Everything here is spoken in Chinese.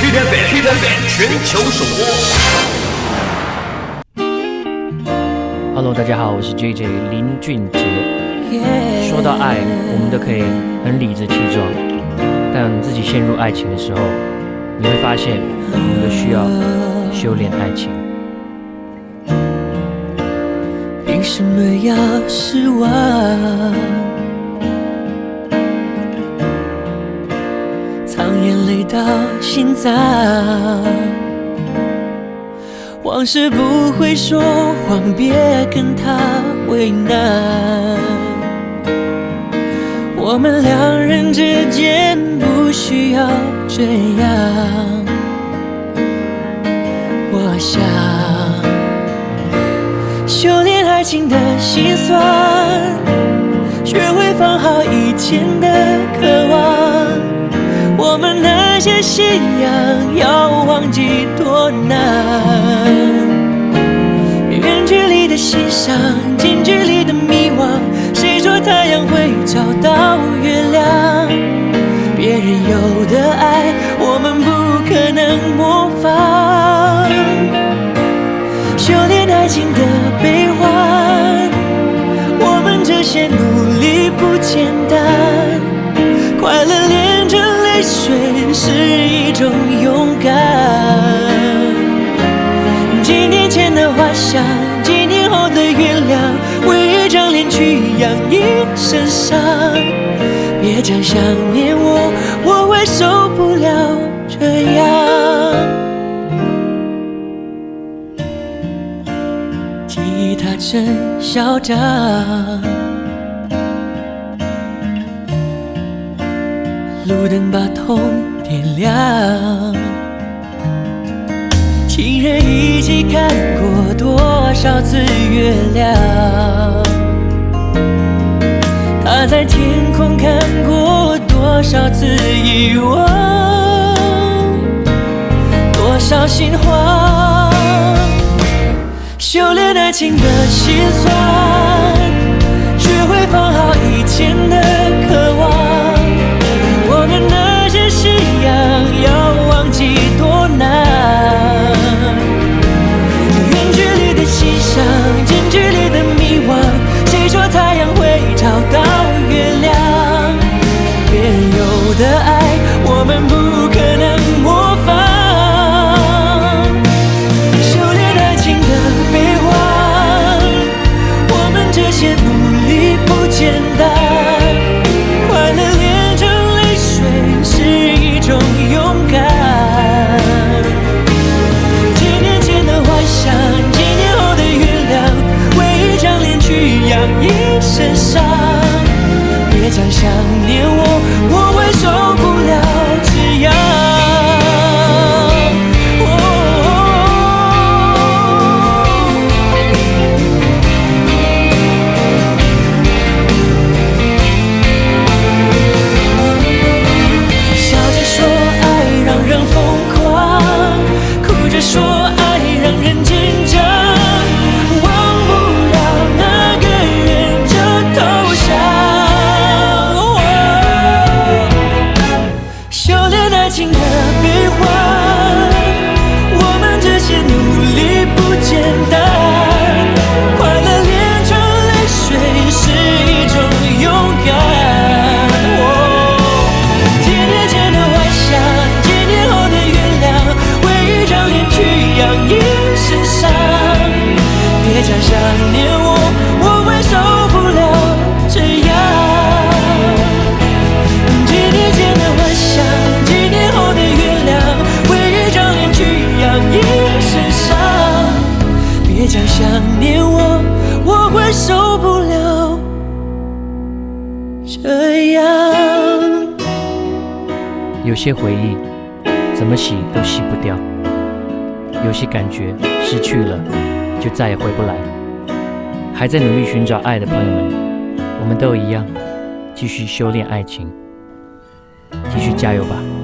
Hit FM，Hit FM 全球首播。Hello，大家好，我是 JJ 林俊杰。说到爱，我们都可以很理直气壮，但自己陷入爱情的时候，你会发现，我们都需要修炼爱情。凭什么要失望？到心脏，往事不会说谎，别跟他为难。我们两人之间不需要这样，我想。修炼爱情的心酸，学会放好以前的渴望。我们那些信仰要忘记多难。远距离的欣赏，近距离的迷惘。谁说太阳会找到月亮？别人有的爱，我们不可能模仿。修炼爱情的悲欢，我们这些努力不简单。快乐是一种勇敢。几年前的花香，几年后的原谅，为一张脸去养一身伤。别讲想念我，我会受不了这样。吉他真嚣张，路灯把痛点亮。情人一起看过多少次月亮？他在天空看过多少次遗忘？多少心慌？修炼爱情的心酸，不简念我，我会受不了这样。几年前的幻想，几年后的原谅，为一张脸去养一身伤。别讲想念我，我会受不了这样。有些回忆怎么洗都洗不掉，有些感觉失去了就再也回不来。还在努力寻找爱的朋友们，我们都一样，继续修炼爱情，继续加油吧。